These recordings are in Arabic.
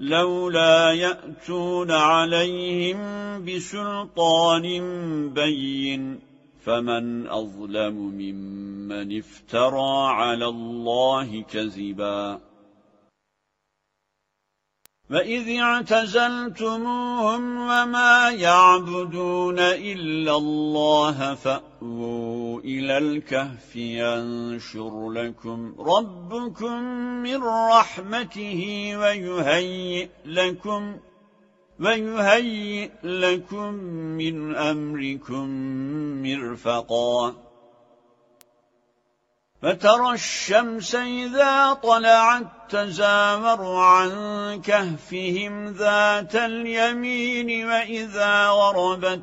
لولا يأتون عليهم بسلطان بين فمن أظلم ممن افترى على الله كذباً. وَإِذِ اعْتَزَلْتُمُوهُمْ وَمَا يَعْبُدُونَ إِلَّا اللَّهَ فَأْوُوا إِلَى الْكَهْفِ يَنشُرْ لَكُمْ رَبُّكُمْ مِنْ رَحْمَتِهِ وَيُهَيِّئْ لَكُمْ وَيُهَيِّئْ لَكُمْ مِنْ أَمْرِكُمْ مِرْفَقًا. فترى الشمس إذا طلعت تزامر عن كهفهم ذات اليمين وإذا غربت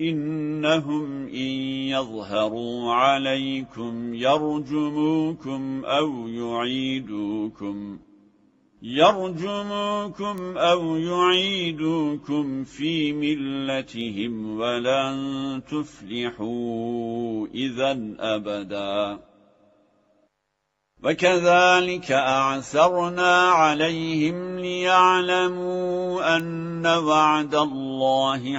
إنهم إن يظهروا عليكم يرجموكم أو يعيدوكم يرجموكم أو يعيدوكم في ملتهم ولن تفلحوا إذا أبدا. وكذلك أعثرنا عليهم ليعلموا أن وعد الله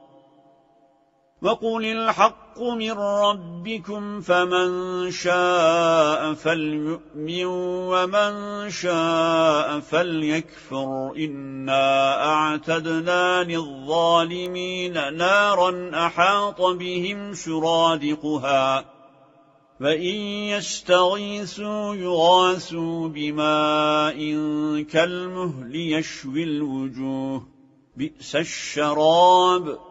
وقل الحق من ربكم فمن شاء فليؤمن ومن شاء فليكفر إنا أعتدنا للظالمين نارا أحاط بهم شرادقها فإن يستغيثوا يغاثوا بماء كالمهل يشوي الوجوه بئس الشراب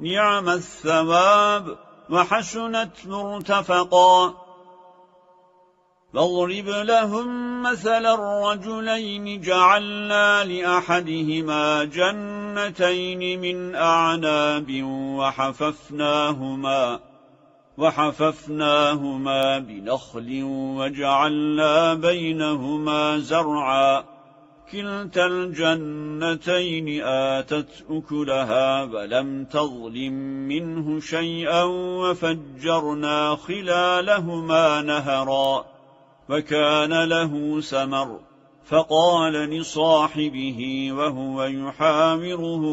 نعم الثواب وحسنت مرتفقا. فاضرب لهم مثل الرجلين جعلنا لأحدهما جنتين من أعناب وحففناهما وحففناهما بنخل وجعلنا بينهما زرعا. كلتا الجنتين آتت أكلها ولم تظلم منه شيئا وفجرنا خلالهما نهرا وكان له سمر فقال لصاحبه وهو يحاوره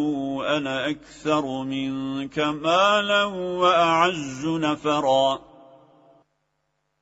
أنا أكثر منك مالا وأعز نفرا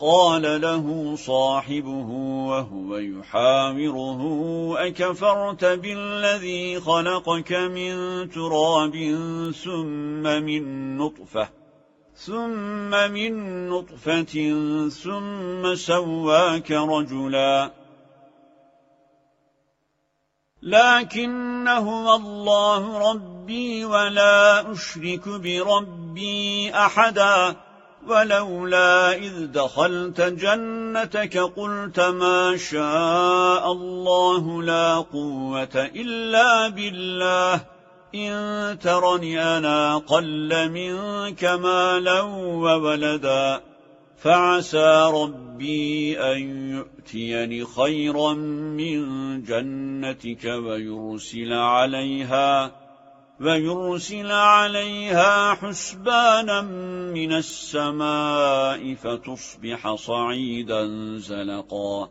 قال له صاحبه وهو يحاوره أكفرت بالذي خلقك من تراب ثم من نطفة ثم من نطفة ثم سواك رجلا. لكنه الله ربي ولا أشرك بربي أحداً. ولولا إذ دخلت جنتك قلت ما شاء الله لا قوة إلا بالله. إن ترني أنا قل منك مالا وولدا. فعسى ربي أن يؤتيني خيرا من جنتك ويرسل عليها ويرسل عليها حسبانا من السماء فتصبح صعيدا زلقا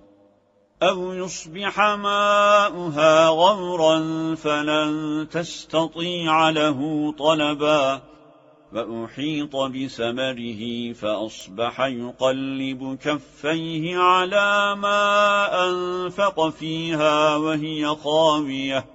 أو يصبح ماؤها غورا فلن تستطيع له طلبا فأحيط بثمره فأصبح يقلب كفيه على ما أنفق فيها وهي خاوية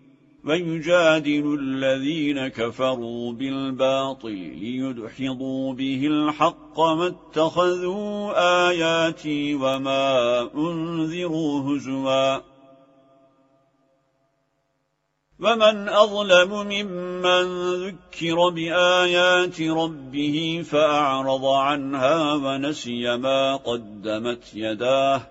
ويجادل الذين كفروا بالباطل ليدحضوا به الحق ما اتخذوا آياتي وما أنذروا هزوا. ومن أظلم ممن ذكر بآيات ربه فأعرض عنها ونسي ما قدمت يداه.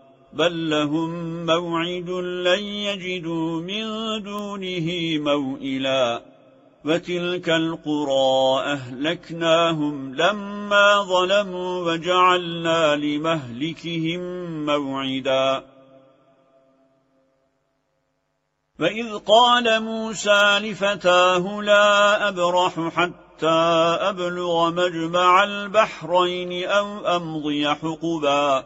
بل لهم موعد لن يجدوا من دونه موئلا وتلك القرى أهلكناهم لما ظلموا وجعلنا لمهلكهم موعدا وإذ قال موسى لفتاه لا أبرح حتى أبلغ مجمع البحرين أو أمضي حقبا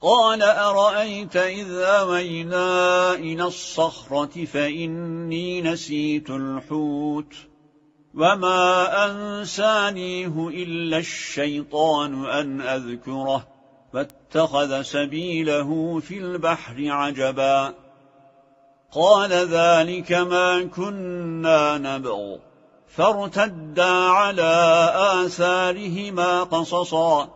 قال أرأيت إذ أوينا إلى الصخرة فإني نسيت الحوت وما أنسانيه إلا الشيطان أن أذكره فاتخذ سبيله في البحر عجبا قال ذلك ما كنا نبغ فارتدا على آثارهما قصصا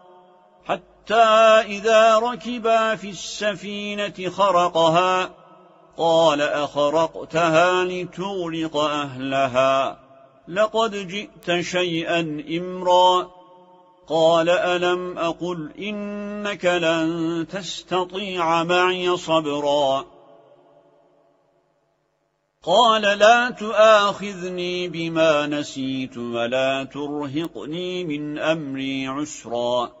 حتى إذا ركبا في السفينة خرقها قال أخرقتها لتغرق أهلها لقد جئت شيئا إمرا. قال ألم أقل إنك لن تستطيع معي صبرا. قال لا تآخذني بما نسيت ولا ترهقني من أمري عسرا.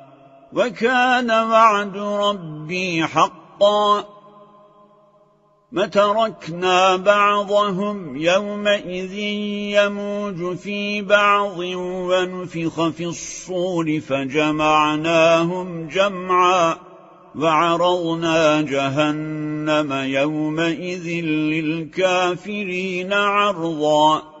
وكان وعد ربي حقا. متركنا بعضهم يومئذ يموج في بعض ونفخ في الصور فجمعناهم جمعا. وعرضنا جهنم يومئذ للكافرين عرضا.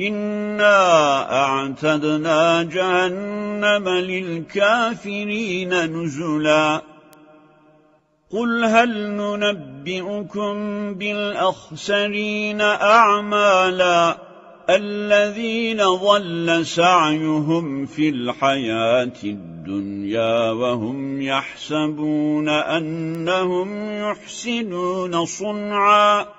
إنا أعتدنا جهنم للكافرين نزلا قل هل ننبئكم بالأخسرين أعمالا الذين ضل سعيهم في الحياة الدنيا وهم يحسبون أنهم يحسنون صنعاً